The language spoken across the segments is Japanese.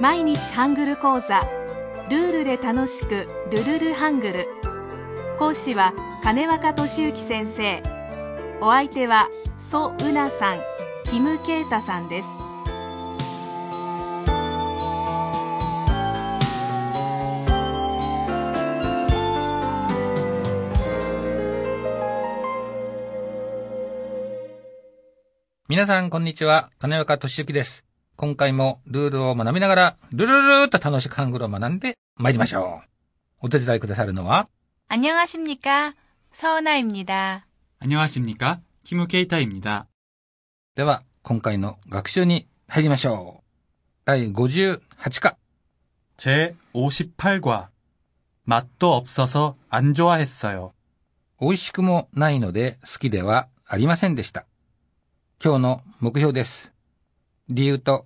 毎日ハングル講座ルールで楽しくルルルハングル講師は金若俊之先生お相手はソ・ウナさんキム・ケイタさんです皆さん、こんにちは。金岡俊之です。今回もルールを学びながら、ルルルーっと楽しくハングルを学んで参りましょう。お手伝いくださるのは、 안녕하십니까? 서은아입니다. 안녕하십니까? 키무케이타입니다. では、今回の学習に入りましょう。第58課。 제 58과 맛도 없어서 안 좋아했어요. 美味しくもないので好きではありませんでした。今日の目標です。理由と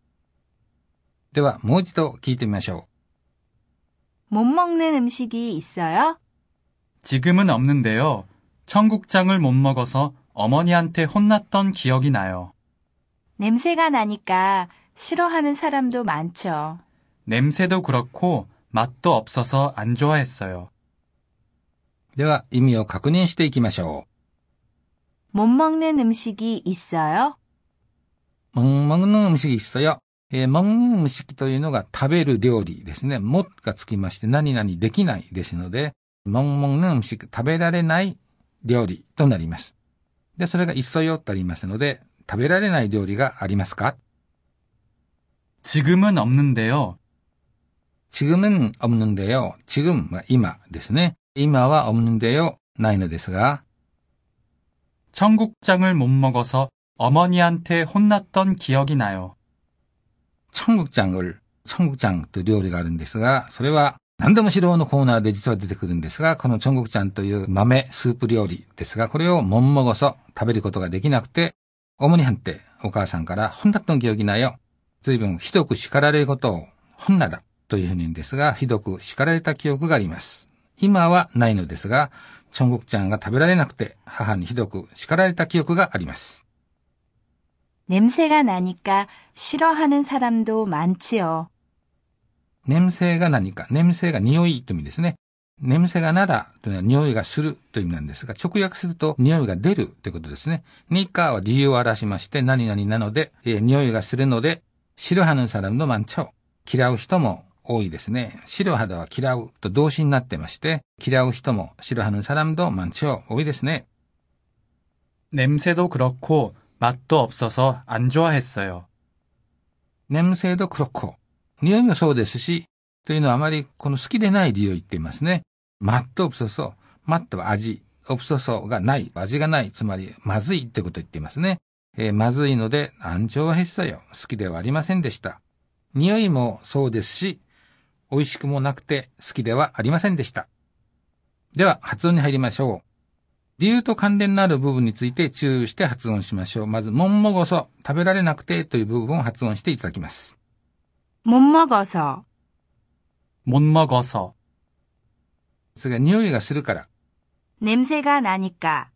では、もう一度聞いてみましょ 못 먹는 음식이 있어요? 지금은 없는데요. 청국장을 못 먹어서 어머니한테 혼났던 기억이 나요. 냄새가 나니까 싫어하는 사람도 많죠. 냄새도 그렇고 맛도 없어서 안 좋아했어요. う。では、意味を確認していきましょ 못 먹는 음식이 있어요? う。먹는 음식이 있어요. えー、먹는 음식というのが食べる料理ですね。もがつきまして何々できないですので、먹는 음식 食べられない料理となります。で、それが있어요とありますので、食べられない料理がありますか 지금은 없는데요. 지금은 없는데요. 지금 は今ですね。今は 없는데요. ないのですが、 청국장을 못 먹어서 어머니한테 혼났던 기억이 나요. 孫国ちゃんが、孫国ちゃんという料理があるんですが、それは何でもしろのコーナーで実は出てくるんですが、このチョンゴクちゃんという豆スープ料理ですが、これをもんもごそ食べることができなくて、主に藩ってお母さんからほんだっとん行儀なよ。随分ひどく叱られることをほんなだというふうに言うんですが、ひどく叱られた記憶があります。今はないのですが、チョンゴクちゃんが食べられなくて母にひどく叱られた記憶があります。 냄새가 나니까 싫어하는 사람도 많지요. 냄새가何か、냄새が匂いという意味ですね。냄새가 나다というのは匂いがするという意味なんですが、直訳すると匂いが出るということですね。ニカは理由を表しまして、何々なので、えー匂いがするので、싫어하는사람도많죠。嫌う人も多いですね。싫어하다は嫌うと動詞になってまして、嫌う人も싫어하는사람도많죠。多いですね。 냄새도 그렇고 맛도 없어서 안 좋아했어요. 냄새도 그렇고、匂いもそうですし、というのはあまりこの好きでない理由を言っていますね。맛도없어서、맛도は味、없어서がない、味がない、つまりまずいってことを言っていますね。えーまずいので、安情はへっさよ。好きではありませんでした。匂いもそうですし、美味しくもなくて好きではありませんでした。では、発音に入りましょう。 理由と関連のある部分について注意して発音しましょう。まず、もんもごそ、食べられなくてという部分を発音していただきます。 못 먹어서, 못 먹어서, それが匂いがするから、 냄새가 나니까,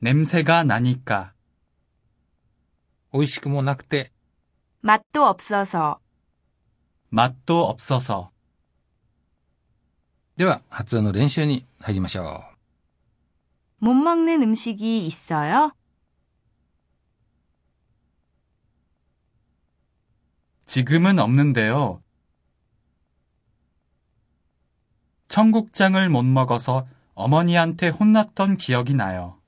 냄새가 나니까, 美味しくもなくて、 맛도 없어서, 맛도 없어서, では発音の練習に入りましょ 못 먹는 음식이 있어요? 지금은 없는데요. 청국장을 못 먹어서 어머니한테 혼났던 기억이 나요.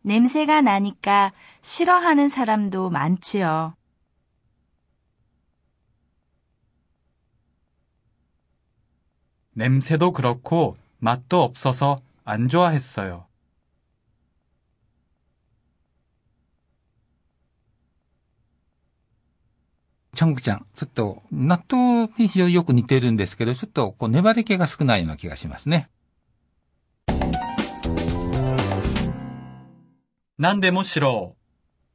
냄새가 나니까 싫어하는 사람도 많지요. 냄새도 그렇고 맛도 없어서 안 좋아했어 요. 청국 장、 ちょっと納豆に非常によく似てるんですけど、ちょっとこう粘り気が少ないような気がしますね。何でもしろ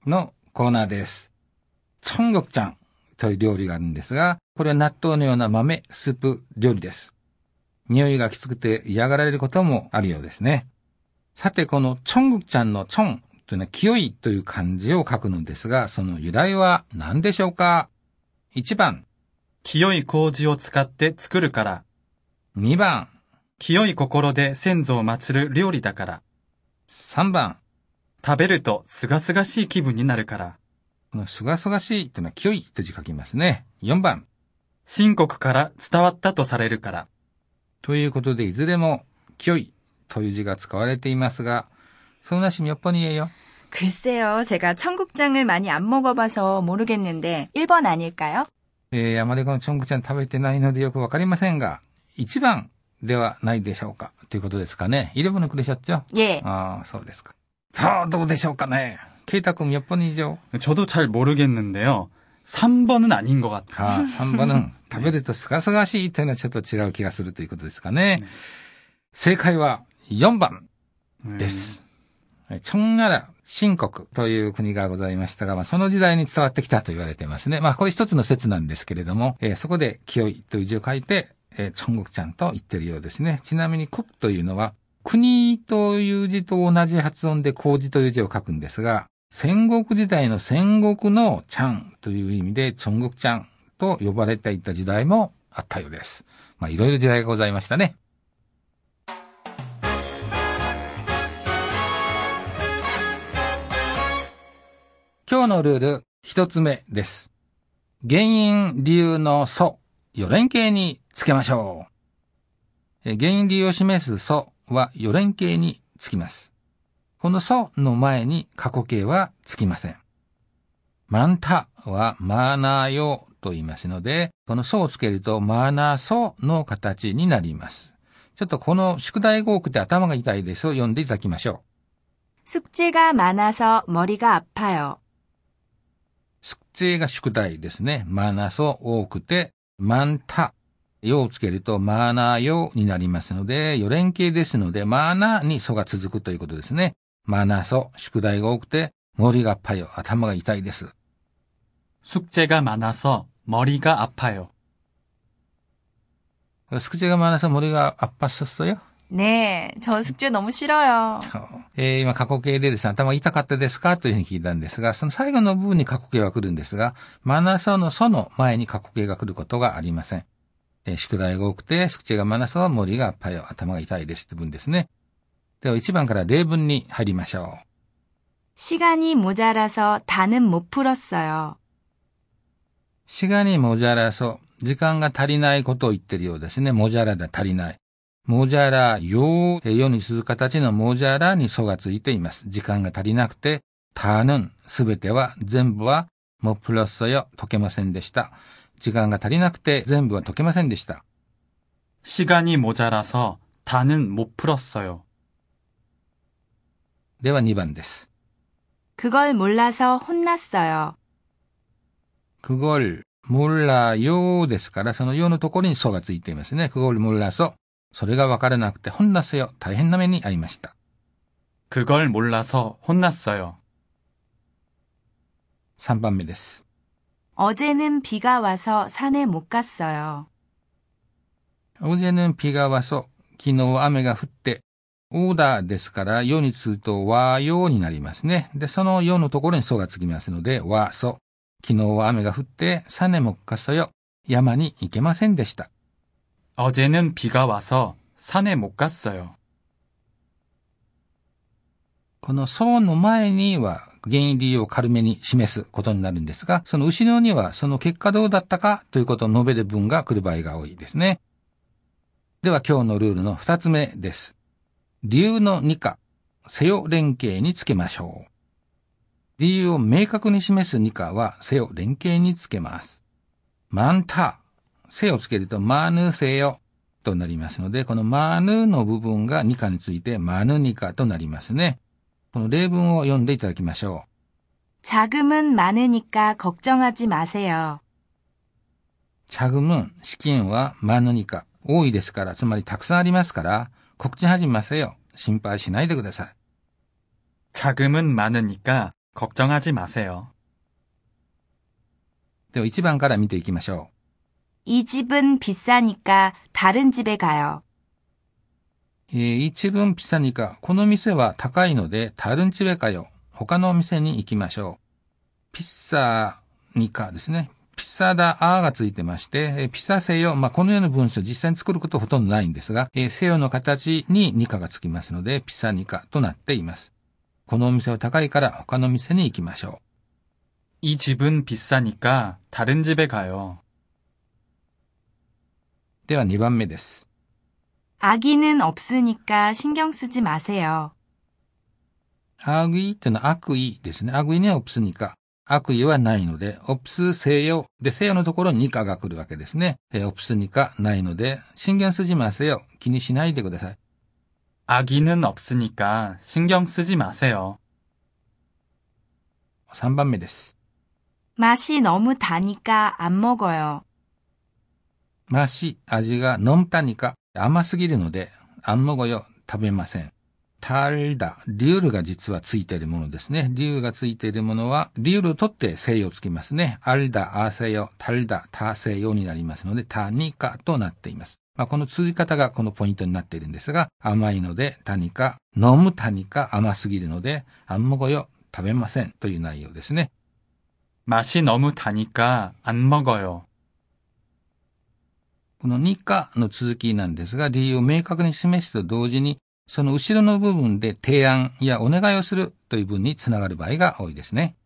のコーナーです。청국장という料理があるんですが、これは納豆のような豆、スープ料理です。匂いがきつくて嫌がられることもあるようですね。さて、このチョンゴクちゃんのチョンというのは清いという漢字を書くのですが、その由来は何でしょうか ?1 番、う。清い麹を使って作るから。2番、清い心で先祖を祀る料理だから。3番。食べるとすがすがしい気分になるから。このすがすがしいというのは清いと字書きますね。4番。秦国から伝わったとされるから。ということで、いずれも清いという字が使われていますが、そなし몇 번이에요? 글쎄요, 제가 청국장을 많이 안 먹어봐서 모르겠는데 1번 아닐까요? えー、あまりこのチョングちゃん食べてないのでよくわかりませんが、1番ではないでしょうかということですかね。イレブンのクレシャッチョ 예. ああ、そうですか。さあ、どうでしょうかね。ケイタ君몇 번이죠? 저도 잘 모르겠는데요. 3번은 아닌 것 같아요. はあ、3번은 食べるとすがすがしいというのはちょっと違う気がするということですかね。正解は4番 음, です。청나라新国という国がございましたが、まあ、その時代に伝わってきたと言われていますね。まあ、これ一つの説なんですけれども、えーそこで清いという字を書いて、えー、チョンゴクちゃんと言ってるようですね。ちなみに国というのは、国という字と同じ発音で麹という字を書くんですが、 戦国時代の戦国のちゃんという意味で、チョンゴクちゃんと呼ばれていた時代もあったようです。まあ、いろいろ時代がございましたね。今日のルール、一つ目です。原因、理由の素、4連形につけましょう。原因、理由を示す素は4連形につきます。この素の前に過去形はつきません。マンタはマーナー用と言いますので、この素をつけるとマーナー素の形になります。ちょっとこの宿題が多くて頭が痛いですを読んでいただきましょう。 숙제가 많아서 머리가 아파요. 宿題が宿題ですね。マーナーソ多くて、マンタ。用をつけるとマーナー用になりますので、4連形ですので、マーナーにソが続くということですね。 マナソ宿題が多くて森が가아파頭が痛いです。숙제가많아서머리が아파요 숙제が많아서머리가아팠었어 요? ねえ、저숙제너무싫어 요。 えー、今、過去形でですね、頭痛かったですかというふうに聞いたんですが、その最後の部分に過去形は来るんですが、マナソのソの前に過去形が来ることがありません。えー、宿題が多くて、宿知がマナソは森があっぱよ、頭が痛いですって分ですね。では1番から例文に入りましょ 시간이 모자라서 다는 못 풀었어요. う。시간이 모자라서、時間が足りないことを言ってるようですね。モジャラだ、足りない。モジャラ、よう、よにする形のモジャラにソがついています。時間が足りなくて、たぬん、すべては、全部は、もプロッソよ、解けませんでした。時間が足りなくて、全部は解けませんでした。 시간이 모자라서 다는 못 풀었어요. では2番です。 그걸 몰라서 혼났어요. 그걸몰라요ですから、そのよのところにソがついていますね。그걸몰라서、それがわからなくて、혼났어요。大変な目に遭いました。 그걸 몰라서 혼났어요. 3番目です。 어제는 비가 와서 산에 못 갔어요. 어제는 비가 와서 昨日雨が降って、 オーダーですから、よにつると和よになりますね。で、そのよのところにそがつきますので、和そ。昨日は雨が降って、サネもかそよ。山に行けませんでした。 어제는 비가 와서 산에 못 갔어요. このそうの前には、原因理由を軽めに示すことになるんですが、その後ろにはその結果どうだったかということを述べる文が来る場合が多いですね。では今日のルールの二つ目です。 理由の二課、せよ連携につけましょう。理由を明確に示す二課はせよ連携につけます。マンタ、せをつけるとマーヌせよとなりますので、このマーヌの部分が二課についてマヌ二課となりますね。この例文を読んでいただきましょ 자금은 많으니까 걱정하지 마세요. 자금은資金は많으니까多いですから、つまりたくさんありますから、 걱정하지 마세요.心配しないでください。 자금은 많으니까 걱정하지 마세요. では1番から見ていきましょ 이 집은 비싸니까 다른 집에 가요. う。えー一分ピサニカ。この店は高いので、タルンチベカよ。他のお店に行きましょう。ピッサニカですね。 ピサダアーがついてまして、えピサセヨ、まあ、このような文章実際に作ることはほとんどないんですが、え西の形にニカがつきますので、ピサニカとなっています。このお店は高いから他の店に行きましょう。이 집은 비싸니까 다른 집에 가 요. では2番目です。아기는 없으니까 신경 쓰지 마세 요. 悪意ってのは悪意ですね。悪意には없으니 까。 悪意はないので、オプス西洋。で、西洋のところにニカが来るわけですね。えーオプスニカないので、信玄筋ませよ。気にしないでください。 아기는 없으니까 신경 쓰지 마세요. 3番目です。 맛이 너무 다니까 안 먹어요. まし、味が飲むたにか甘すぎるので、あんもごよ、食べません。 タルダ、リュールが実はついているものですね。リュールがついているものは、リュールを取って西洋つきますね。アルダ、アーセヨ、タルダ、タ西洋になりますので、タニカとなっています。まあ、この続き方がこのポイントになっているんですが、甘いので、タニカ、飲むタニカ、甘すぎるので、あんもごよ、食べませんという内容ですね。 맛이 너무 다니까 안 먹어요. このニカの続きなんですが、理由を明確に示すと同時に、 その後ろの部分で提案やお願いをするという文につながる場合が多いですね。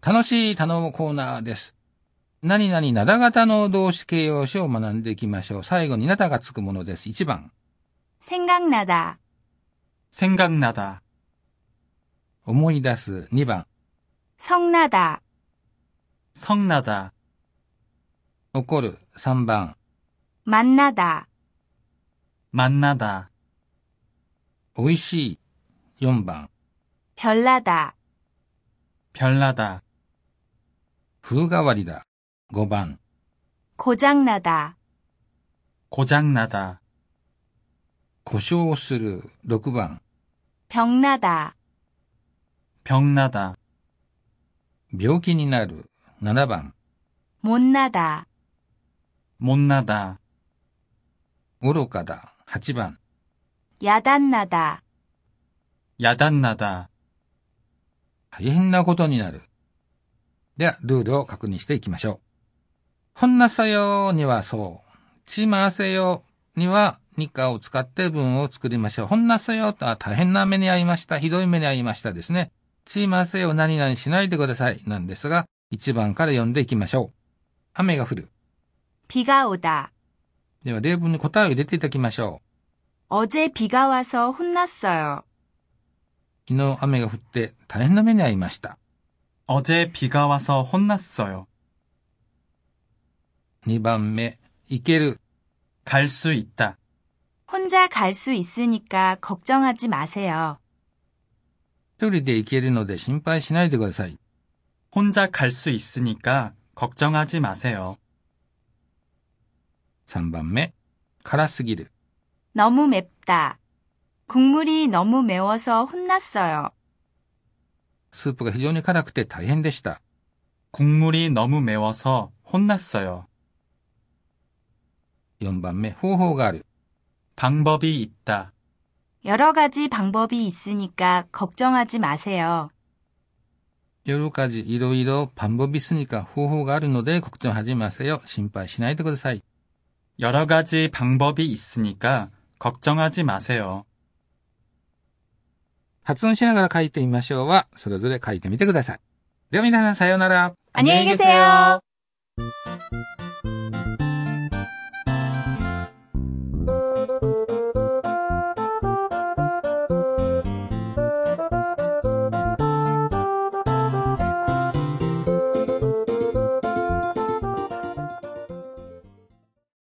楽しい頼むコーナーです。何々なだ型の動詞形容詞を学んでいきましょう。最後になだがつくものです。1番、 생각나다. 생각나다. 思い出す。2番、 성나다. 성나다. 怒る。3番、 만나다. 만나다. 美味しい。4番、 별나다. 별나다. 風変わりだ。5番、 고장나다. 고장나다. 故障する。6番、 병나다. 병나다. 病気になる。7番、 못나다. 못나다. 愚かだ。8番、 야단나다. 야단나다. 大変なことになる。では、ルールを確認していきましょう。ほんなさよにはそう。ちませよには、ニカを使って文を作りましょう。ほんなさよとは大変な目に遭いました。ひどい目に遭いましたですね。ちませよ何々しないでください。なんですが、1番から読んでいきましょう。雨が降る。 비가 오다. では、例文に答えを入れていただきましょ 어제 비가 와서 혼났어요. う。昨日雨が降って大変な目に遭いました。 어제 비가 와서 혼났어요. 2番目、行ける。 갈 수 있다. 혼자 갈 수 있으니까 걱정하지 마세요. 一人で行けるので心配しないでください。 혼자 갈 수 있으니까 걱정하지 마세요. 3番目、辛すぎる。 너무 맵다. 국물이 너무 매워서 혼났어요. スープが非常に辛くて大変でした。 국물이 너무 매워서 혼났어요. 4番目、方法がある。 방법이 있다. 여러 가지 방법이 있으니까 걱정하지 마세요. 夜かじいろいろパンボビスニカ方法があるので、걱정하지마세요。心配しないでください。 여러 가지 방법이 있으니까 걱정하지 마세요. 発音しながら書いてみましょうは、それぞれ書いてみてください。では皆さんさようなら。 안녕히 계세요.